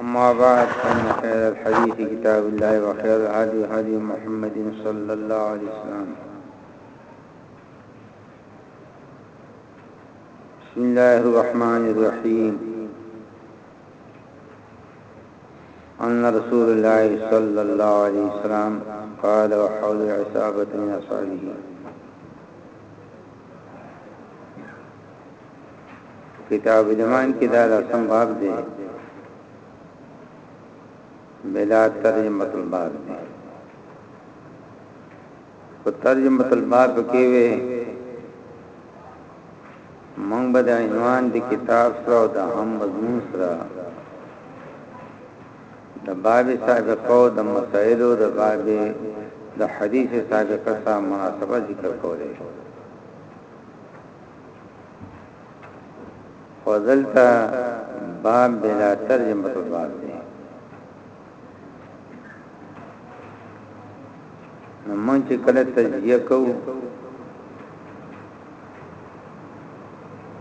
أما بعد فإن خير الحديث كتاب الله وخير الهدي هدي محمد صلى الله عليه وسلم بسم الله الرحمن الرحيم أن رسول الله صلى الله عليه وسلم قال وحول عصابة من أصحابه کتاب الایمان کې دا لسم باب دی بلا ترجمه الباب دی په ترجمه الباب کې وې مونږ به د عنوان د کتاب سره او د هم مضمون سره د باب سابقه او د مسائلو د باب د حدیث سابقه سره مناسبت ذکر کولای شو فضلتا باب بلا ترجمه الباب دی نو مونږ چې کله تجزیه کوو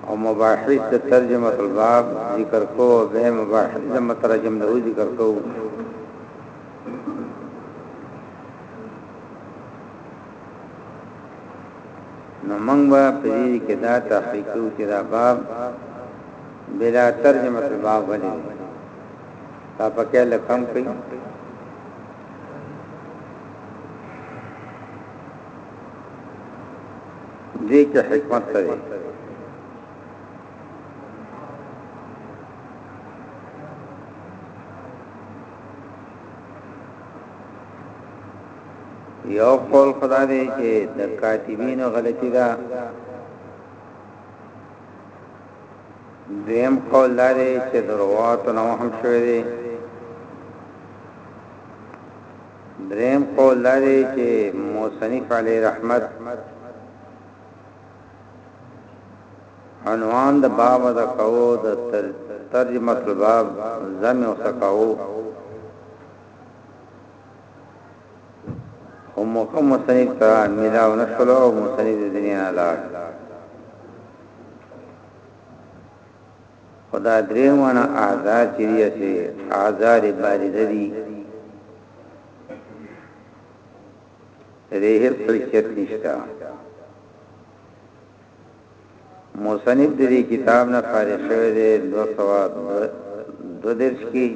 او مباحث د ترجمه الباب ذکر کو به مباحث د مترجم د ذکر کو نو موږ به په دې کې دا تحقیق کوو چې دا باب بلا ترجمه الباب ولې تا پکې لکم کوي دې کې حکمت څه دی یو قول خدا دی چې د کاتبینو غلطی ده دیم قول لري چې دروات نو هم شوی دی دریم قول دا دی چې موصنف علی رحمت عنوان د باب د کاو د ترجمه الباب زم او سکاو هم کوم مصنف ته ملاو نشلو او مصنف د دنیا لاړ خو دا درې واړه اعضاء چې دي اصلي اعضاء دې بارزه دي د دې هیڅ حیثیت نشته مصنف د دې کتاب نه فارغ شوی دی 222 کې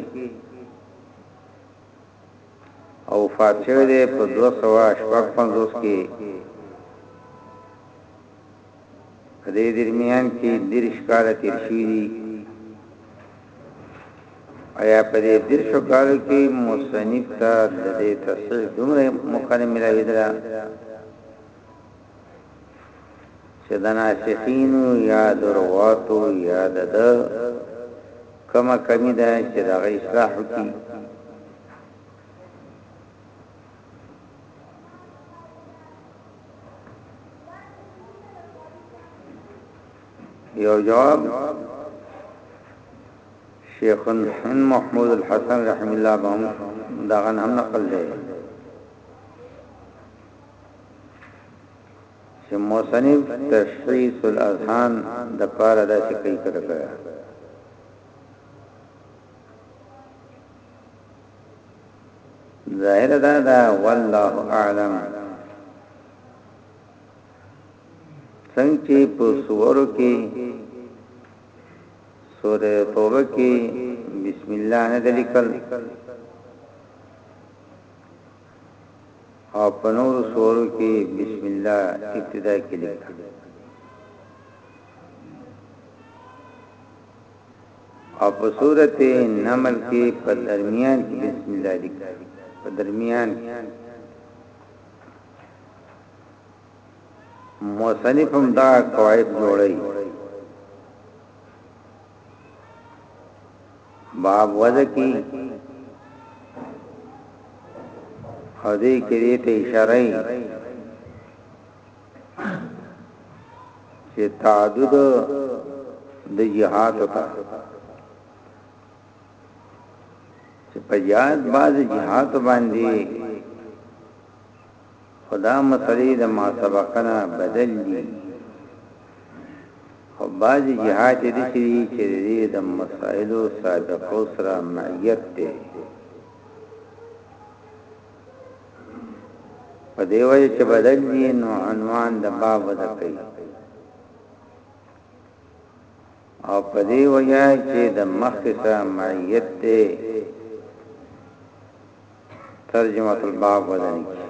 او فات شوی دی په 255 کې په دې درمیان کې دېرش کاله تېر شوي دي، ایا په دې دېرشو کالو کې مصنف ته د دې تصحیح دومره موقع نه ملاوېدله چې د ناسخینو یا د رواتو یا د ده کمه کمی ده چې د هغه اصلاح وکړي یو جواب شیخ حن محمود الحسن رحم الله بهم داغن هم نقل دی چې موسنی تشخیص الاذهان د پاره د شکل کړه ظاهر دا دا والله اعلم څنګه چې په سورو کې سوره توبه کې بسم الله نه دلیکل او په نور سورو کې بسم الله ابتدا کې لیکل او په سورة نمل کې په درميان کې بسم الله لیکل شوی په درميان کې مصنف هم دا قواعد جوړي باب وذکی او دې کې دې ته اشاره چې تعدد د جهاد ته چې په یاد باز جهاد باندې خدا مسلې د ما سبقنا بدل دي خو باز جهاد دې شي چې دې د مسائلو سابقو سره معیت دی په دې وجه چې بدل دي نو عنوان د باب ودا کوي او په دې وجه چې د مخ سره معیت ته ترجمه الباب ودا نه کوي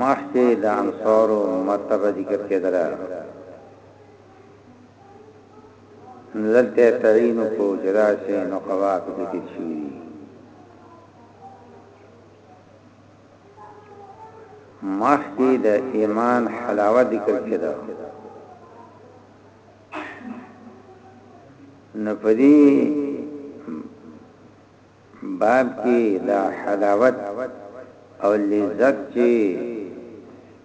مخکې د انصارو مرتبه ذکر کېدله، نو دلته یې تعین وکړو چې داسې نقباء په کې تېر شوي دي. مخکې د ایمان حلاوت ذکر کېده، نو په دې باب کې دا حلاوت او لذت چې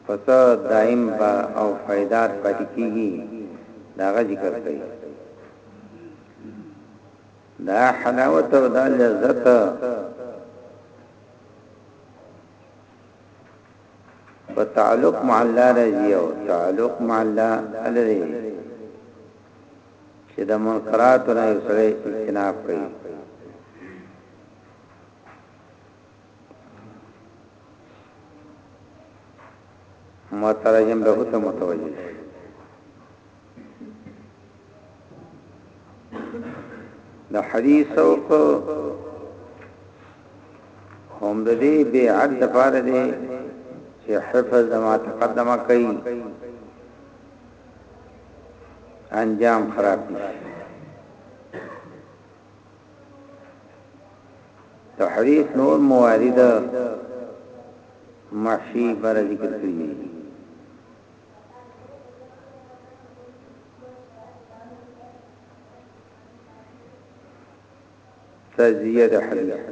پسه دائم با او فائدار پاتې کیږي دا غ ذکر کوي دا حلاوت او دا لذت په تعلق مع الله راځي او تعلق مع الله الري چي د منکراتو نه یو سړی اجتناب کوي مترجم له ته متوجه شي د حدیث او کو هم د دې به عد فار دي چې حفظ ما تقدمه کوي انجام خراب دي تحریف نور موارد محشی بر ذکر کړی تجزیه د حدیث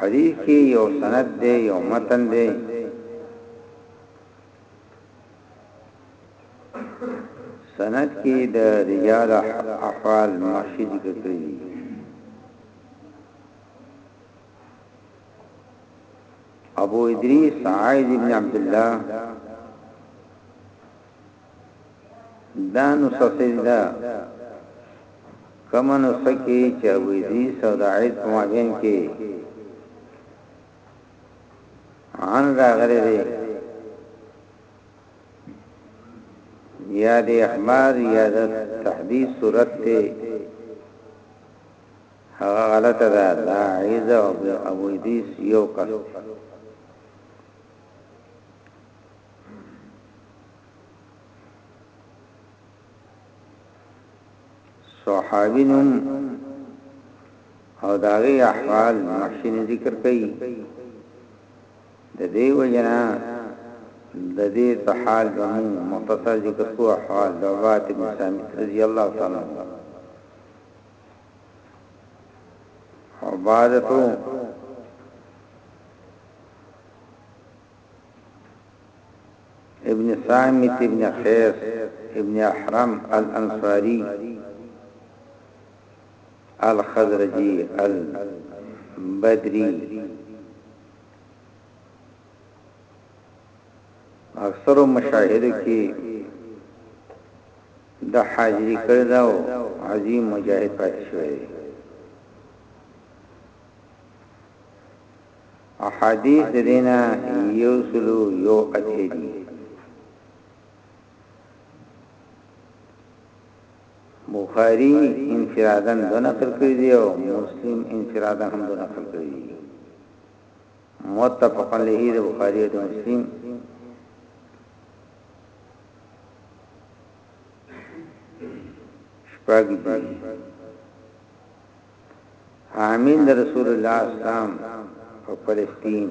حدیث کې یو سند دی یو متن دی سند کې د رجال افعال ماشي ذکر کړی ابو ادریس عائد ابن عبد الله دا نسخه دي دا کما نسخه کې چې ابو ادریس او د عید په مابین کې عن راغلي دي یا د احمد یا د تحدیث صورت ته هغه غلطه ده دا عیز او ابو ادریس یو کړ صحابي نوم او داغي احوال مخشین ذکر کړي د دې وجنا د دې تحال غمو مختصر ذکر کو احوال د عباد بن سامت رضی الله تعالی عنہ عبادتو ابن ثامت ابن قیس ابن احرم الانصاری الخزرجی البدری اکثر مشاهد کې د حاضری کړی دا عظیم مجاهد پاتې شوی احاديث د دې نه يو سل او يو اتلي دي. بخاري انفراداً دو نقل کړي دي او مسلم انفراداً هم دو نقل کړي دي. متفق علیه د بخاري او مسلم شپږ دي. حامل د رسول الله اسلام په فلسطین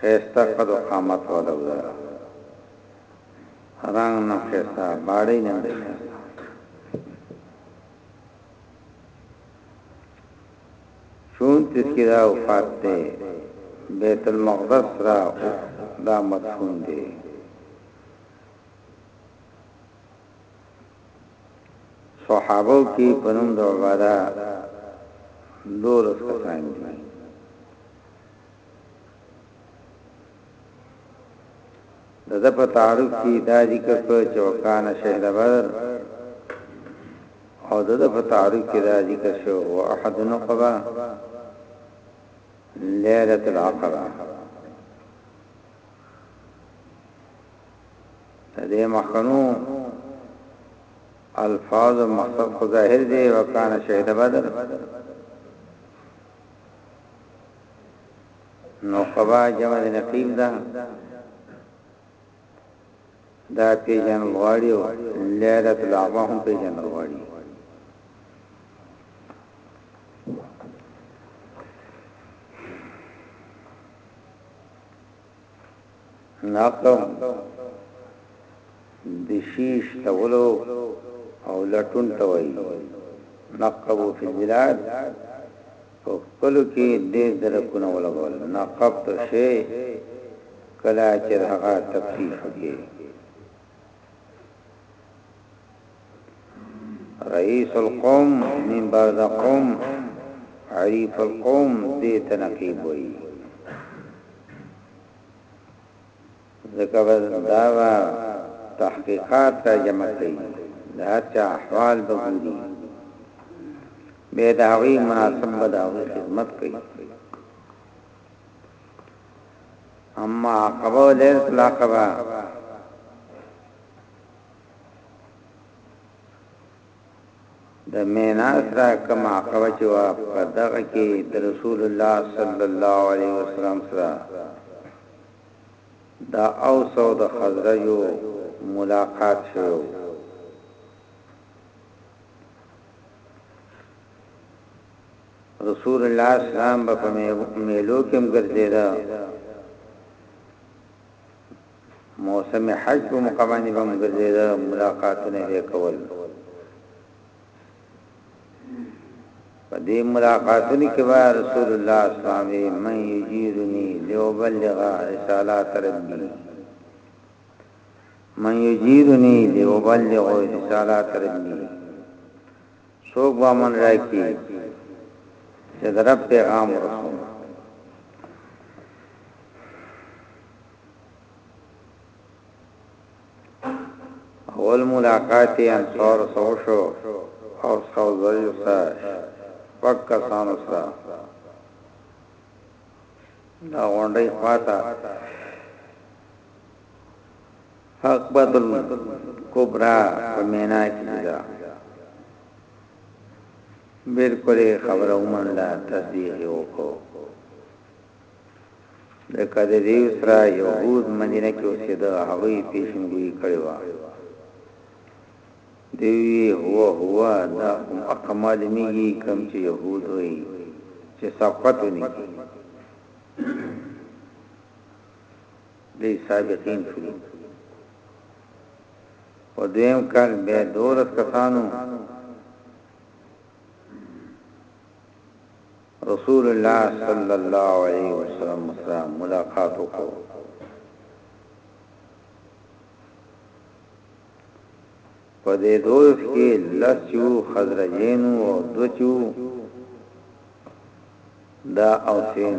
خیسته قد و قامت والا وزارا رنگ نم خیسته باڑی نم خیسته چونتیس کی دا وفات دے بیت المقدس را دا مدفون دے صحابو کی پنوم د عباده دولس کسان دی د د په تعارف کی دا ذکر کړ چې وکان شهد بدر او د د په تعارف کی دا ذکر شو او احد نقبه ليله العقبه د دې مخکنو الفاظ مقصد خو ظاهر دی وکانه شهید بدر نو قبا جمع نقیب ده دا پیجن غواړي او لیلۃ العبا هم پیجن غواړي نقم د شیش تولو او لټون توي نقب فی البلاد په کلو کې ډېر درکونه ولګول نقب ته شي کلا چې هغه تفصیل شوی رئیس القوم من بعد قوم عریف القوم دې ته نقیب وایي ځکه دا وا تحقیقات را جمع کړي دا چا احوال به ګوري به دا وی مناسب به دا خدمت کوي اما عقبه و ليلت العقبه د مینا سره کوم عقبه چې وا په دغه کې د رسول الله صلی الله علیه وسلم سره دا او سو د خزرجو ملاقات شو رسول الله اسلام به په مېلو کې هم ګرځېده، موسم حج په موقع باندې به هم ګرځېده، ملاقاتونه به یې کول. په دې ملاقاتونو کې به رسول الله اسلام وی من یجیرنی لیوبلغ رسالات ربی من یجیرنی لیوبلغ رسالات ربی څوک به امن راکړي چې د رب پیغام ورسوم اول ملاقات یې انصار سره شو او سوزل سره پک کسانو سره دا غونډې خواته حقبة الکبري په مینا کې چې ده بلکل یې خبره ومنله تصدیق یې وکړو د قدریو سره یهود مدینه کې اوسېده هغه یې پیشنګوي کړی و دوی هو هو دا کوم اقمال میږي کم چې يهود وي چې سبقت ونی دی سابقین شروع په دویم کال به دولس کسانو رسول الله صلی الله علیه وسلم سره ملاقات وکړ په دې دولس کې لسیو خزرجینو او دوچو دا اوسین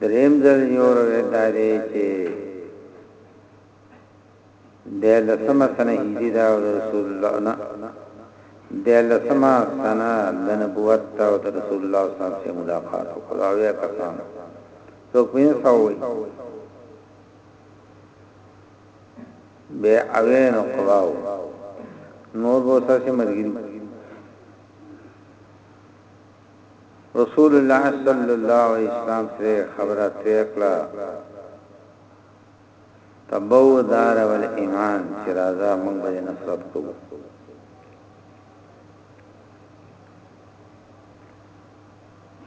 دریم ځل یو روایت دا دی چې د لسمه سنه هجری دا او رسول الله نه د لسمه سنه د نبوت او د رسول الله صلی الله علیه وسلم ملاقات او خدای کسان تو کوین سووي به اوین قواو نور بو سره مرګی رسول الله صلی الله علیه وسلم ترې خبره ترې کړه تبو دار ول ایمان چې راځه موږ به نصرت کوو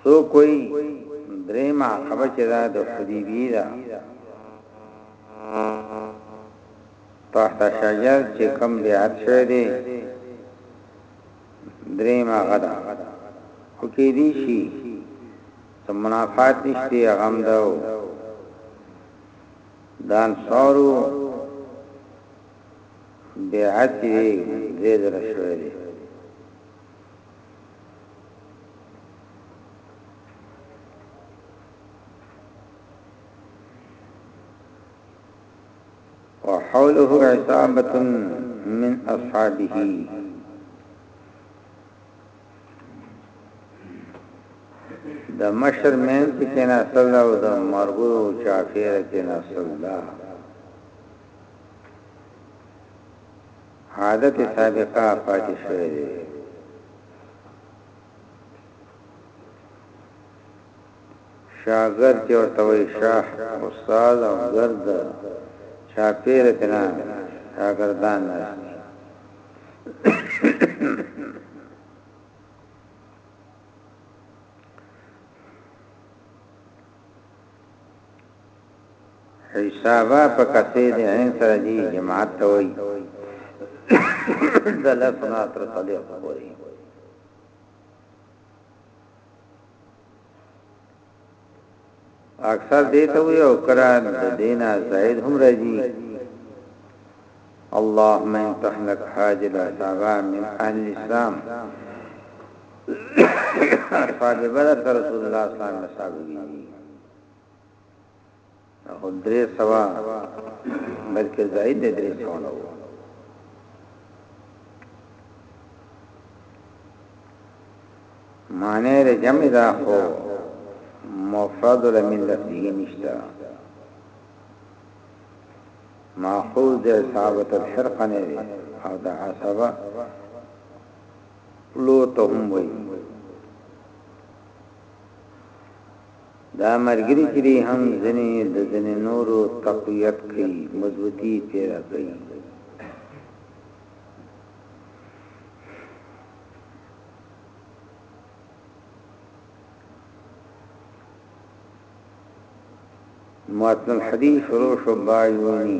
سو کوئی درې ما خبر چې دا د حدیبی دا تحت شجر چې کم بیعت شوه دی دریم هغه ده خو کې دی شي ته منافات نشته هغه هم ده دان سارو بیعت دی درې در شوې دی وحوله عصابة من اصحابه د مشر مین کې کنا صلی الله او د مرغو چافیر کنا صلی الله عادت سابقه پاتې شوې ده شاه ګرد چه ورته وایی شاه استاد او ګرد ده چاپیره تینا شاګردان ناست دی. حسابه په کسې د عین سره دی جماعت ته وای دلته نه تر صدیق پوری اکثر دې ته وي او کران د دینا زائد هم راځي اللهم ان تحلق حاج الاسابا من اهل الاسلام فاجبرت رسول الله صلی الله علیه وسلم خو درې سوا بلکې زائد دې درې سوا نه وو معنی د جمع دا خو مفرد لمن لفظه نشتا ماخوذ د ثابت الحرق نه دی او دا عصبه لو ته هم وایي دا ملګري چې دي هم ځنې د ځنې نورو تقویت کوي مضبوطي پیدا کوي متن الحديث شروع شو بايوني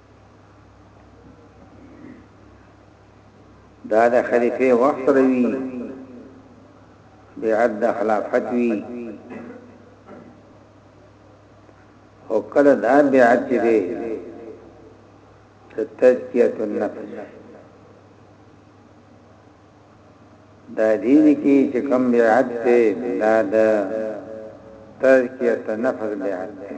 دا د خلیفه وخت سره وی بیعت د خلافت وی او کله دا بیعت چې دی تزکیه النفس دا دین کې چې کوم بیعت دی دا د تزکیه النفس بیعت دی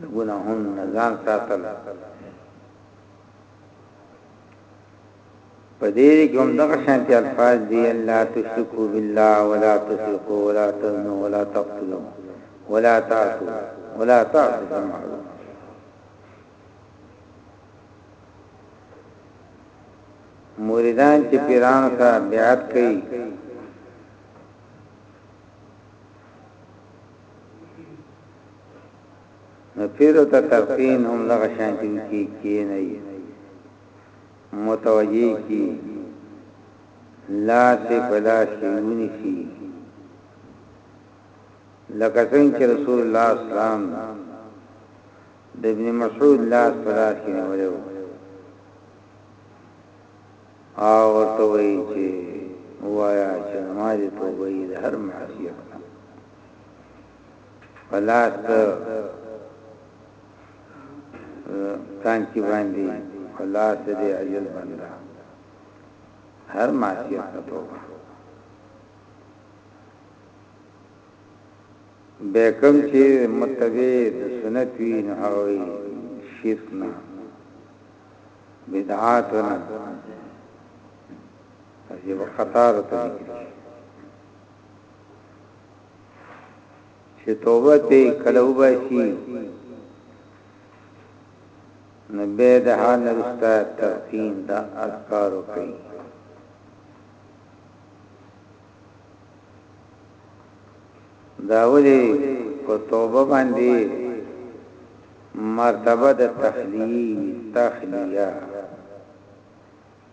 د ګناهونو نه ځان ساتل په دې کې هم دغه شانتي الفاظ دي الله تشركوا بالله ولا تسرقوا ولا تزنوا ولا تقتلوا ولا تعصوا ولا تعصوا بالمعروف مریدان چې پیران سره بیعت کوي نو پیرو ته تلقین هم لغه شانتی وکی کی نه متوجه کی لاس په لاس یونی شي لکه څنګه چې رسول الله اسلام د ابن مسعود لاس په لاس کې نیولیو او ورته وی چې وایا چې نماز توبه یې هر معصیت پلاس تان کی باندې پلاس دې اجل بندا هر معصیت ته توبه بیکم چې متبع د سنت وی نه هوي شرک نه بدعات نه چې وقطار ته چې توبه ته کله وباسي نو به د حال نرستا تلقین د اذکار کوي دا ولي په توبه باندې مرتبه د تخلیه تخلیه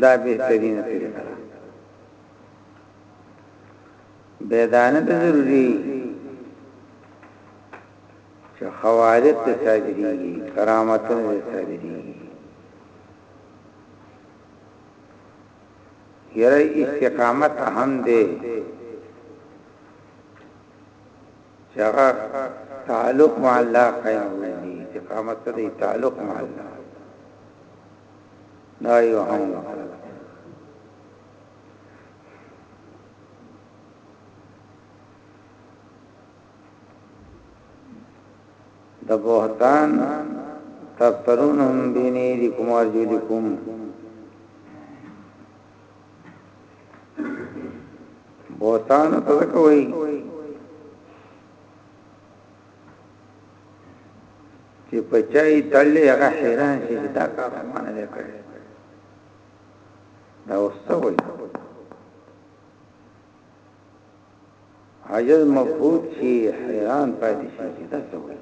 دا بهترین طریقه ده بيدانه د ضروري چې خوارق ته صادري کرامتونه ته صادري یره استقامت اهم دی چې هغه تعلق مع الله قائم وي استقامت څه دی تعلق مع الله دا یو هم د بوهتان تفترون هم بینی لکم ارجو لکم بوتان ته کوي چې پچای تړلې هغه حیران شي چې دا کار مانه دی کړی دا وسوي عجز مفوت شي حیران پاتې شي چې دا څه وایي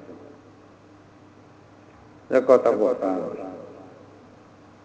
زکه تا بوتان وایي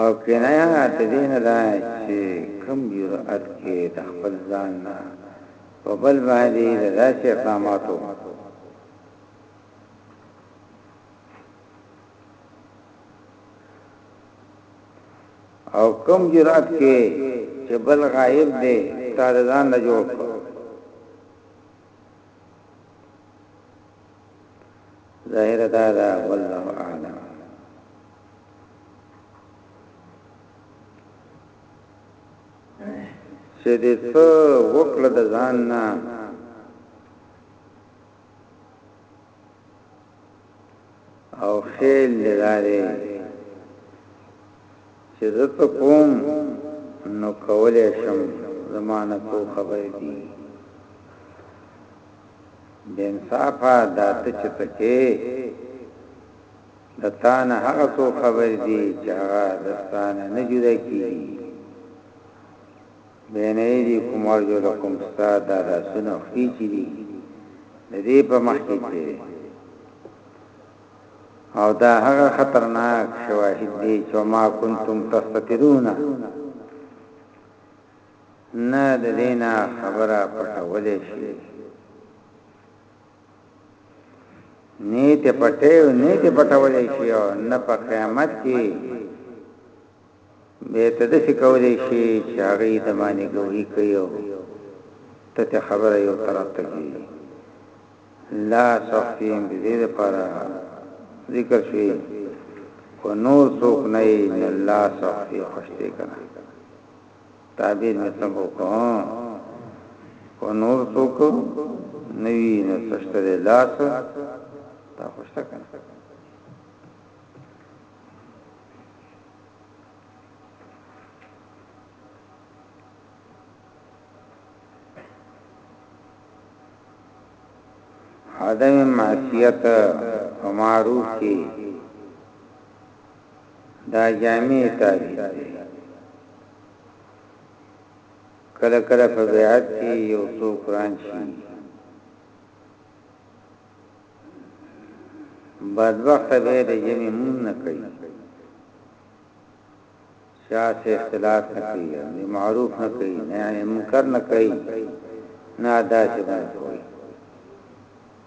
او کنایه د دې نه ده چې کوم جرئت کې د خپل ځان نه په بل باندې د داسې اقداماتو او کوم جرأت کې چې بل غایب دی تا ځان نه جوړ کړ ظاهر دا دا والله اعلم چې دې څو وکړه د ځان نه او خیل لري چې زه ته کوم نو کولې شم زمانه تو خبرې دي بې انصافه دا ته چې پکې د تا نه هغه څو خبرې دي چې هغه د ستا نه نه جدا کېږي بین ایدی کوم ارجو لکم ستا دا دا سنو خی چی دی دا دی پا مخی چی دی او دا هغه خطرناک شواهد دی چې ما کنتم تستترونه نه د دې نه خبره پټولی شي نه ته پټه او نه ته پټولی شي او نه په قیامت کې به ته د څه کولای شي چې هغه د باندې ګوري کوي او ته ته خبره یو طرف ته کی لا صفین دې دې لپاره ذکر شي کو نور څوک نه نه لا صفی خوشته کړه تعبیر مې سم وکړو کو نور څوک نوی نو سشته دی لاس تا خوشته کنه عدم معصیت او معروف کې دا جامې تاریخ دی کله کله په بیعت کې یو څوک وران شي بدبخت به د جمع مون نه کوي چا سه اختلاط نه کوي نه معروف نه کوي نه منکر نه کوي نه داسې باندې کوي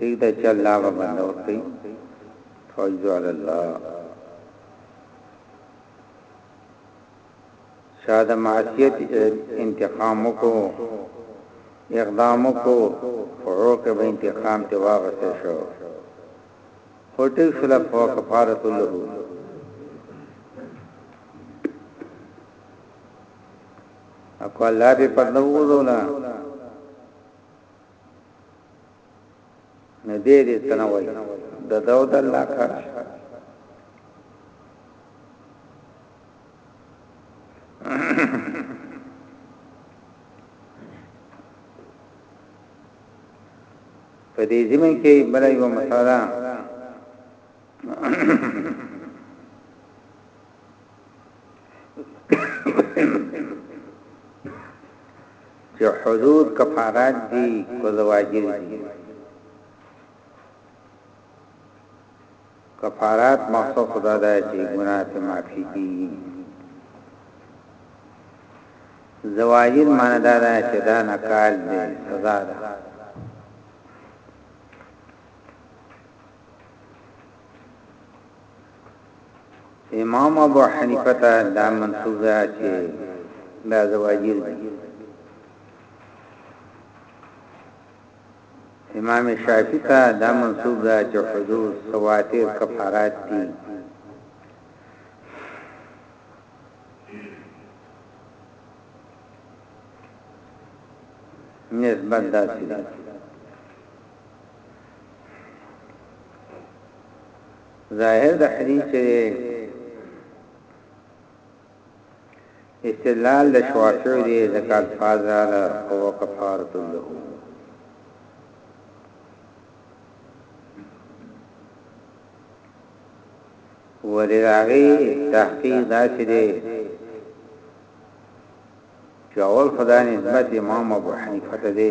پریږده چې الله به بنده ورکوي فوجو علی الله چا د معصیت انتقام وکړو اقدام وکړو فوق به انتقام ته واغسته شو هټي شل فوق فارت له اکو الله به پردو وګورو نه دې دې تنوي د دو د الله کار په دې زمين کې بلای و مساله چې حدود کفارات دي کو زواجر دي کفارات مقصد خدا دا چې ګناه ته معافي دي زواجر معنی دا ده چې دا نکال دی سزا ده امام ابو حنیفه ته دا منسوب ده چې دا زواجر دي امام شافعی ته دا منسوب ده چې حدود سواتر کفارات دي نسبت داسې ده ظاهر د حدیث چې استدلال د شوافع دی زکات فاز رااله او کفارت له ولراغي تحقیق داسې دی چې اول خدای نسبت امام ابو حنیفه ته دی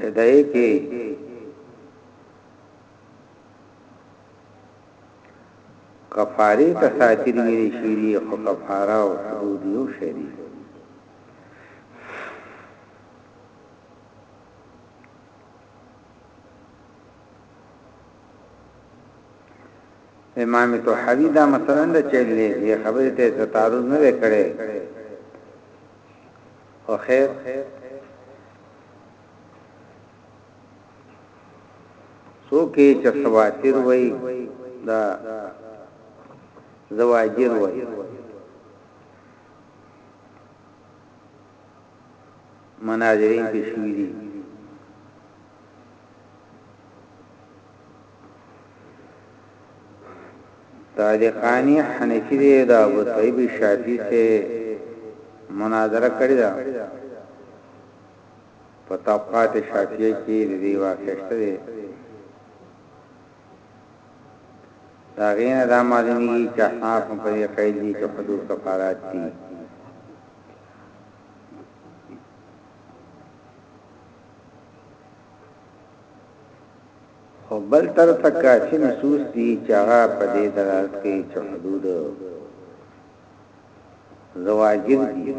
هدايه کې کفاره ته ساتل ویل شي خو کفاره او حدود یو شي امام توحیدی دا مثلا د چلې خبرې ته تعارض نه وکړي خو خیر څوک یې چې خواتر وای دا زواجر وای مناظرین کې شوې دي صادقاني حنفي دی د ابو طيب شافعي سره مناظره کړې ده په طبقات شافعي کې د دې واقع شته دی دا غینه دا معلومی چې احناف په دې قید دي چې حدود کفارات دي خو بل طرف ته کافي نصوص دي چې هغه په دې دلالت کوي چې حدود زواجر دي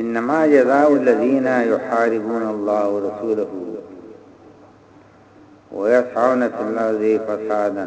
انما جزاء الذين يحاربون الله ورسوله ويسعون في الارض فسادا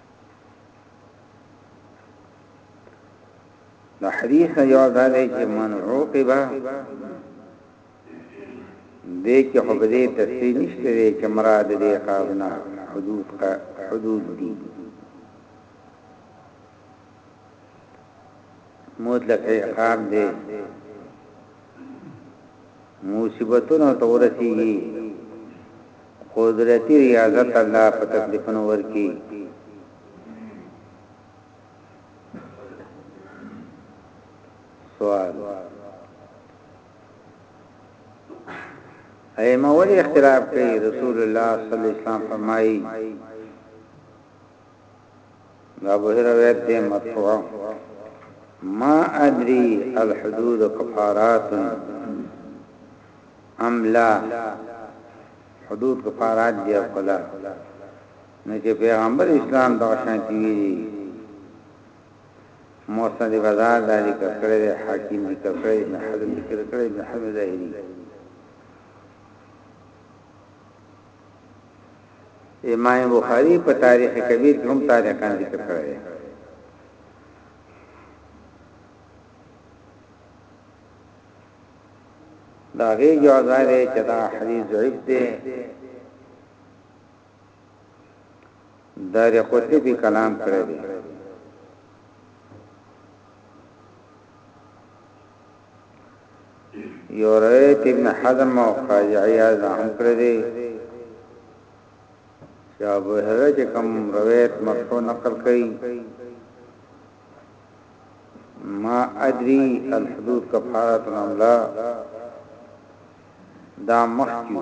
د حدیث نه یو دا دی چې من عوقبه دې کې خو به دې تفصیل نشته دی چې مراد دې قابنا حدود کا حدود دي مطلق عقاب دې مصیبتونو تورسیږي قدرتی ریاضت الله په تکلیفونو ورکی سوال ایمه ولی اختلاف کوي رسول الله صلی الله علیه وسلم فرمایي دا ابو هريره روایت دی مرفوع ما ادري الحدود كفارات ام لا حدود کفارات دی او کلا نو چې پیغمبر اسلام دا شانتی وی موسند بازار دا ذکر کړی دی حاکم ذکر کړی دی حضرت ذکر کړی دی حضرت ظاهری امام بخاری په تاریخ کبیر کې هم طارقا ذکر کړی دی. دا غي جواز دی چې دا حدیث ضعیف دی دار قطبی کلام کړی دی یو روایت ابن حزم او قاضی عیاض هم کړی دی چې ابو هرره چې کوم روایت مرفوع نقل کړي ما ادري الحدود کفاره الاملا دا مخکیو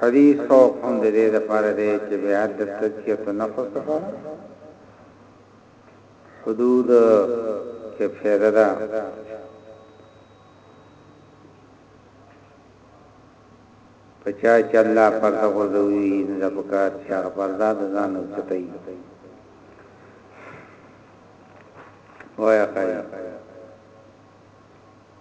حديث فوق هم د دې لپاره دی چې بيعت د تزکية النفس لپاره حدود کې فيده ده په چا چې الله پرده غورځوي نو دا پکار چې هغه پرده د ځان وچتای وایا کوي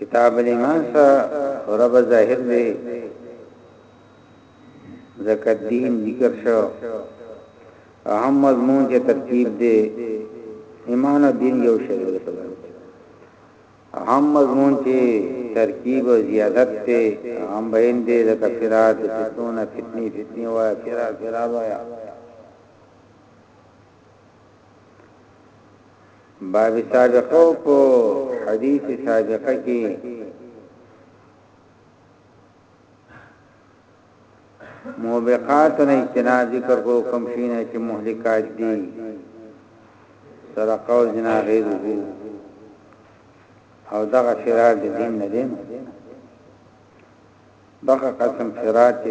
کتاب الایمان سره رب ظاهر دی ذکر دین ذکر شو اهم مضمون چې ترتیب دی ایمان او دین یو شی دی اهم مضمون چې ترکیب او زیادت ته هم بین دی د کفرات فتنه فتنی فتنی و فرا فرا وایا باب سابقه په حدیث سابقه کې موبقات نه اجتناب ذکر کو کم شینه چې مهلکات دي صدقه او جنا غیره او دغه فرار د دین نه دین دغه قسم فرار چې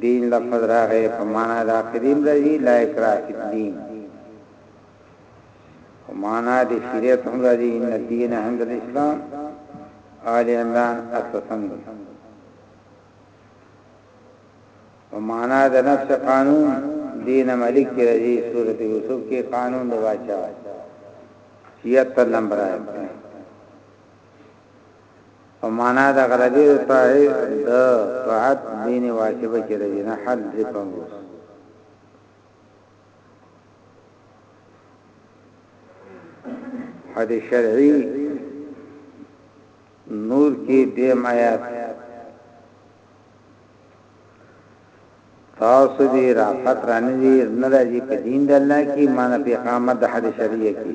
دين لفظ راغی په معنی د عقيدې هم راځي لا اکراه فی الدين په معنی د شریعت هم راځي ان الدين عند الاسلام آل عمران اساسن په معنی د نفس قانون دین ملک کې راځي سورته یوسف کې قانون د واچا 76 نمبر آیت په مانا د غلبې د طاعې د طاعت بين واثبه کې راځي نحل درې پنځوس حدیث شرعی نور کې دیم آیات تاسو دې راحت رانه دي نه راځي په دین د الله کې مان په اقامت د حد شریعه کې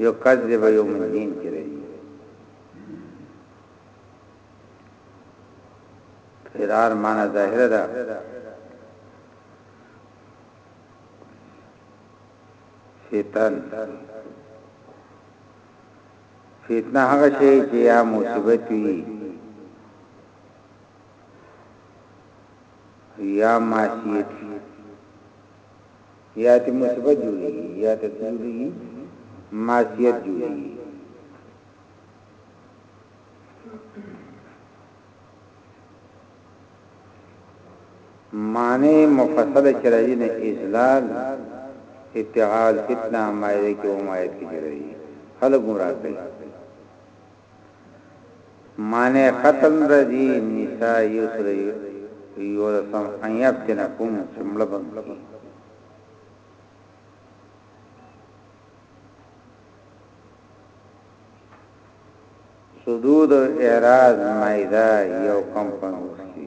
يکذب يوم الدين کې راځي فرار معنا ظاهره ده فتن فتنه هغه شی چې یا مصیبت وي یا معصیت وي یا ته مصیبت جوړیږي یا ته جوړیږي معصیت جوړیږي معنی مفصله چرایي نه اجلال ابتعال فتنه مایره کې او مایت کې جوړیږي خلک ګمراه کوي معنی، قتل راځي، نساء یو سل او یوولسم، ان یفتنکم، چې مړه به مو کړي. صدود او اعراض، مائده یو کم پنځوس کې.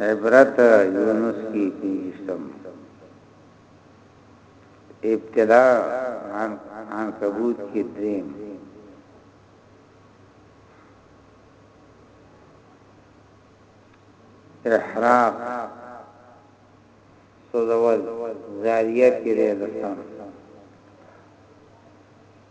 عبرت یونس کی پینزشتم ابتدا عنکبوت کی دریم احراق سوزول زاریه کی ریلسم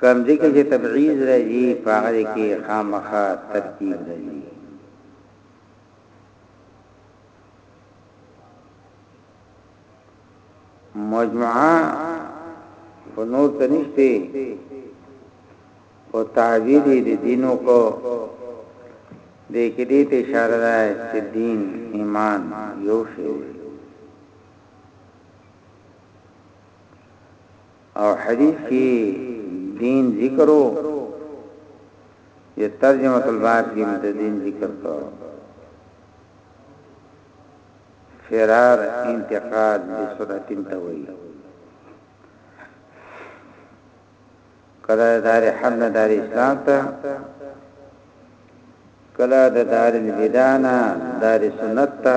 کوم ځای کې چې تبعیض راځي په هغه ځای کې خامخا ترتیب راځي مجموعه په نور ته نشته او تعبیر دې دینو کو دې کې دې ته اشاره ده چې دین ایمان یو شی او حدیث کی دین ذکر او یا ترجمه الباب کی د دین ذکر کو فرار انتقال بسرعت توئی کله دار حمد دار اسلام ته کله د دار البدانا دار سنت ته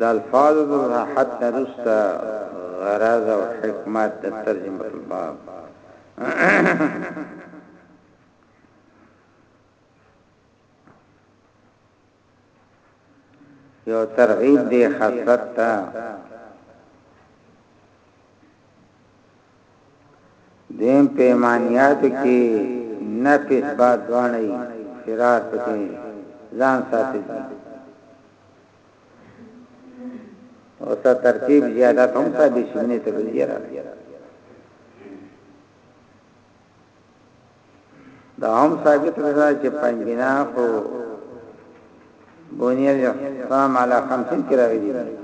د الفاظو د وضاحت نه وروسته غرض او حکمت د ترجمه الباب یو ترغیب دی خاصت ته دیم په ایمانیاتو کې نفی اثبات دواړه یې فرار پکې ځان ساتي او څه ترتیب زیادت هم ثابت شونه ته ګرځي راځي دا هم ثابت ده چې پنځینا خو بنیل احسام علی خمسین کې راغلي دي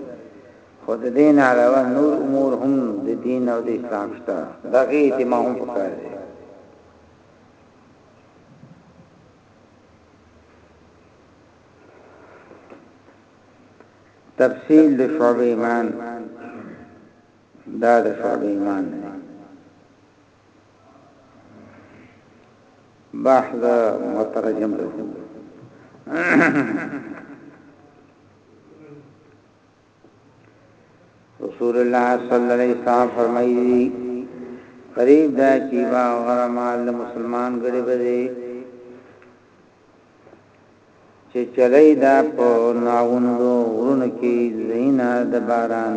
خود دین علاوه نور امور هم د دین او د اسلام شته دغه اجتماع هم پکار دي تفصیل د شعب ایمان دا د شعب ایمان دی بحث مترجم له رسول الله صلی الله علیه وسلم فرمایلی قریب دا چې با غرمال مسلمان غړي بده چې چلای دا په ناونو ورونو کې زینا د باران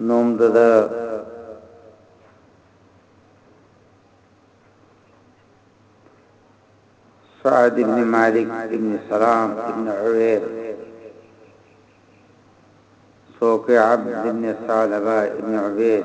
نوم د سعد ابن مالک ابن سلام ابن عویر سوق عبد ابن سالبا ابن عبید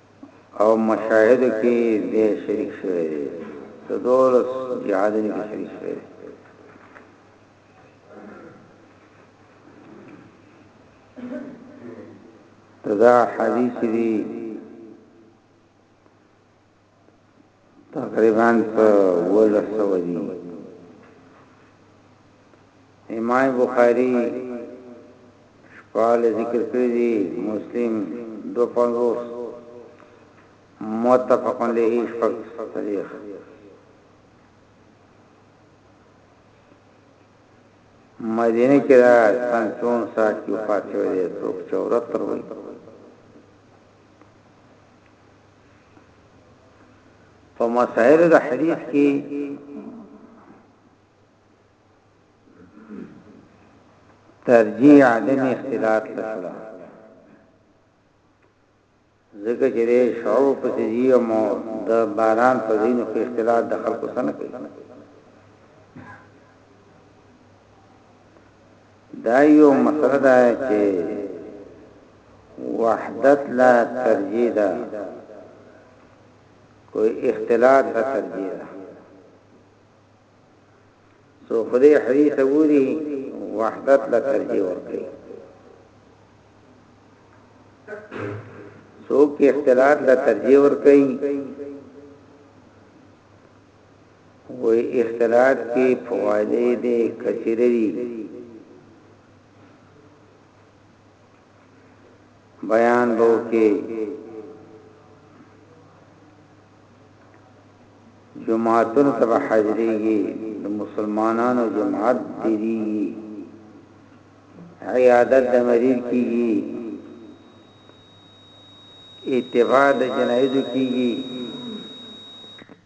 او مشاهدو کې دی شریک شوی دی د دوولس جهادونو کې شریک شوی دی. دا حدیث دی تقریبا په اوولس سوه دي امام بخاری شپاله ذکر کړی دی مسلم دو پنځوس متفق علیه شپږ تاریخ مدینه کې دا پنځون سات کې وفات شوی دی څوک 74 وایي په مسائل د حدیث کې ترجیح عدم اختلاط لپاره ځکه چې د شعو په سجی او مو د باران په دین کې اختلاط د خلکو سره کوي دا يو مسله ده چې وحدت لا ترجیح ده کوئی اختلاط لا ترجیح ده سو خدای حدیث وګوري وحدت لا ترجیح ورکړي سو کې اختلاط لا ترجیح ورکړي وای اختلاط کې فوایده دې کثیره دي بیان بو کې جمعاتن تبع حاضرېږي د مسلمانانو جماعت دي عیادت د مریض کیږي اتباع د جنایز کیږي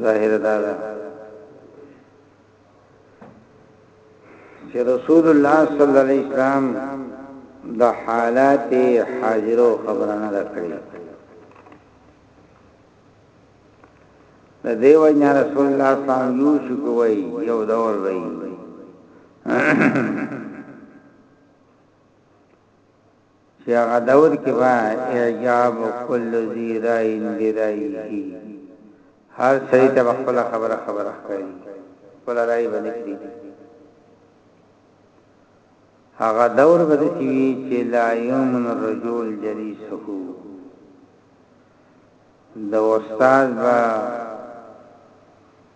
ظاهر دا ده چې رسول الله صلی الله علیه وسلم د حالات حاضرو خبرانه ده کړی د دیو جنا رسول الله صلی الله علیه وسلم یو شو کوي یو دور وي په هغه دور کې به اعجاب کل ذی راء برایه، هر سړي ته به خپله خبره خبره ښکاري، خپله رای به نه پرېږدي. هغه دور به داسې وي چې لا یؤمن الرجل جلیسه، د استاد به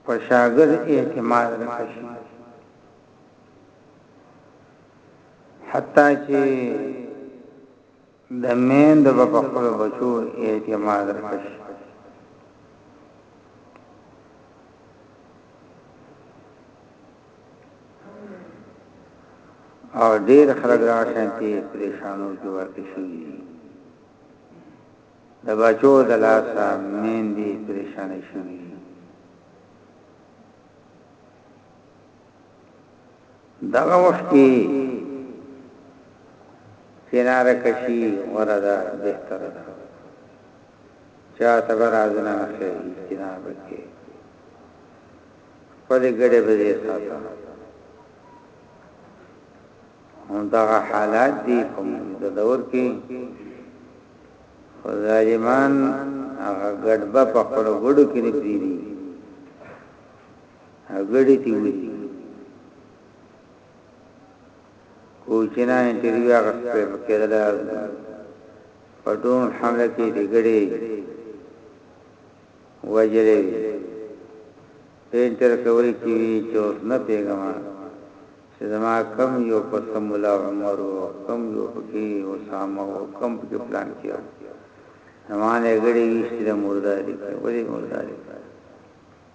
په شاګرد اعتماد نه کشي. حتی چې د میند په خپل بچو اعتماد رکش او ډیر خلک راشن چې پریشانو کې ورته شي د بچو د لاسه میندې پریشان شي دغه وخت کې فرار کشي غره ده بهتر ده چا تبر ازنه خې اجتناب کې خپل ګډه به دې ساته هم دا حالات دي کوم د دور کې ظالمان هغه ګډبه په خپل ګډو کې نه پیری هګړې تی وهی کوچنا انټرویو هغه سپه کېدل په ډون حمله کې دی ګړې وجلې پینټر کوي چې وی چې اوس نه پیغما چې زما کم یو په سم الله عمر او کم یو پکې اسامه او کم پکې پلان کیو زمانه غړي وشته مرداري ولې مرداري